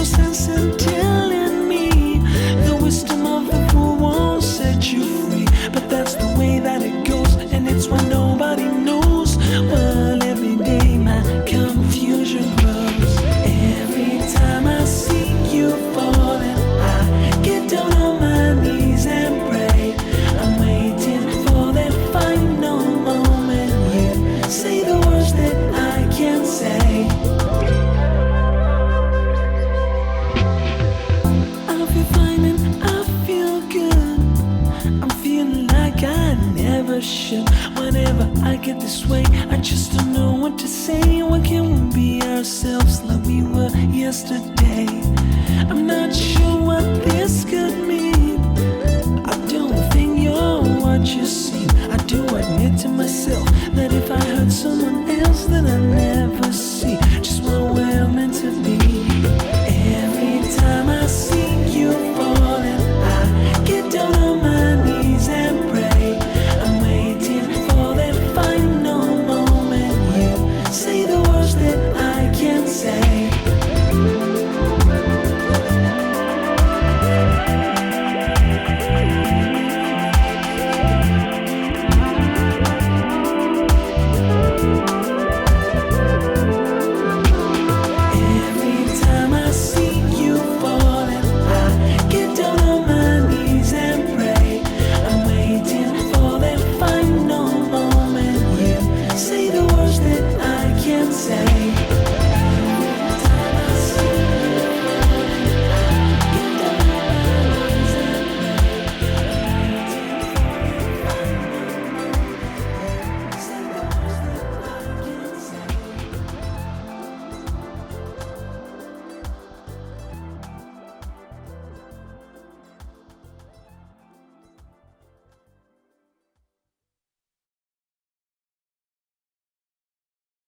no sense in Whenever I get this way, I just don't know what to say. Why can't we be ourselves like we were yesterday?